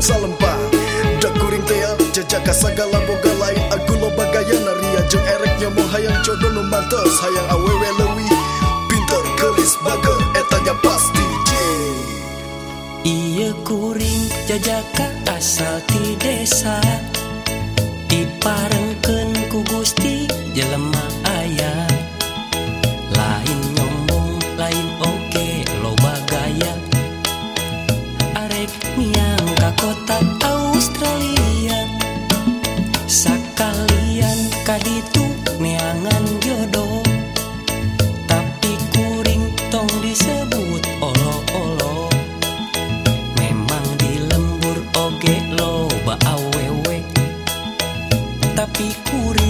salempang Dak kuring tea jejaka segala boga lain. Aku lo bagaya naria jeung ereknya mau hayang jodoh nu mantes Hayang awewe lewi. Pinter gelis bager etanya pasti J. Iya kuring jajaka asal ti desa. Diparengkeun ku Gusti jelema ayah kota Australia. Sakalian kaditu neangan jodoh. Tapi kuring tong disebut olo-olo. Memang di lembur oge loba awewe. Tapi kuring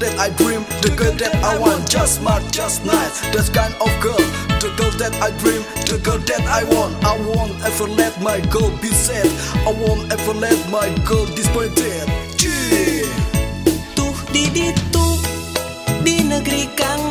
that I dream, the girl that I want Just smart, just nice, that kind of girl. The girl that I dream, the girl that I want. I won't ever let my girl be sad. I won't ever let my girl disappointed. Yeah Tuh di ditu di negeri kang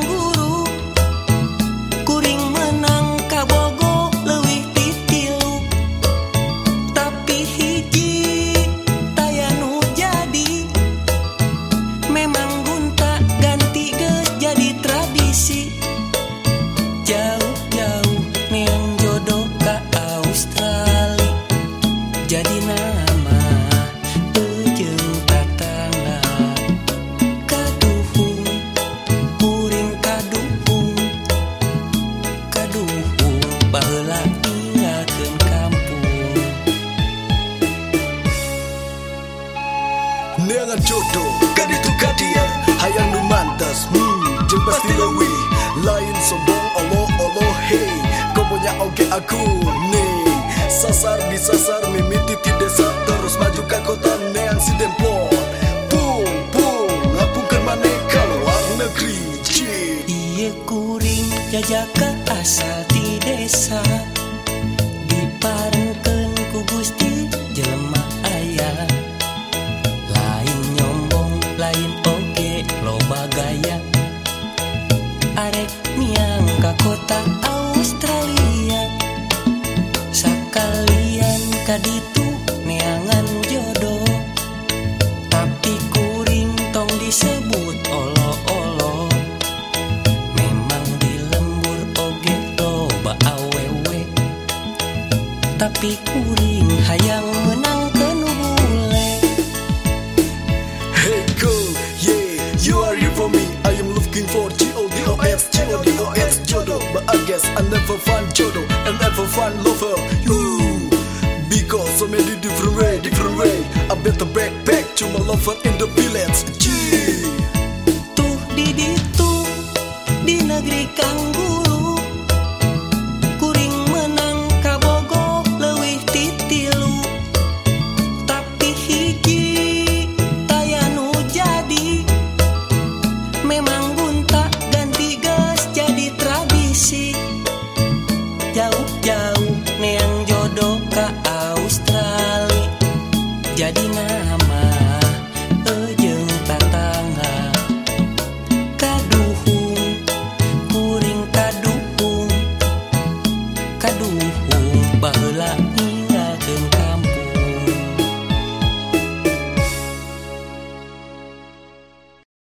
Neangan jodoh, kan itu kadia Hayang nu mantas, hmm, jeung pasti lewi. Lain sombong, olo, olo, hey. Komonya oke aku, nih. Sasar di sasar, mimiti di desa. Terus maju ke kota neang si demplon Pung, pung, ngapungkan mana ke luar negeri Ieu kuring jajaka asal ti desa Kaditu neangan jodoh. Tapi kuring tong disebut olo-olo. Memang di lembur oge loba awewe. Tapi kuring hayang menang ke bule Hey girl, yeah, you are here for me. I am looking for G-O-D-O-S, G-O-D-O-S, jodoh But I guess I never find jodoh And never find lover, you so many different way, different way. I built the backpack to my lover in the village. G Tuh di di tuh di negeri kangguru. khu bờ làng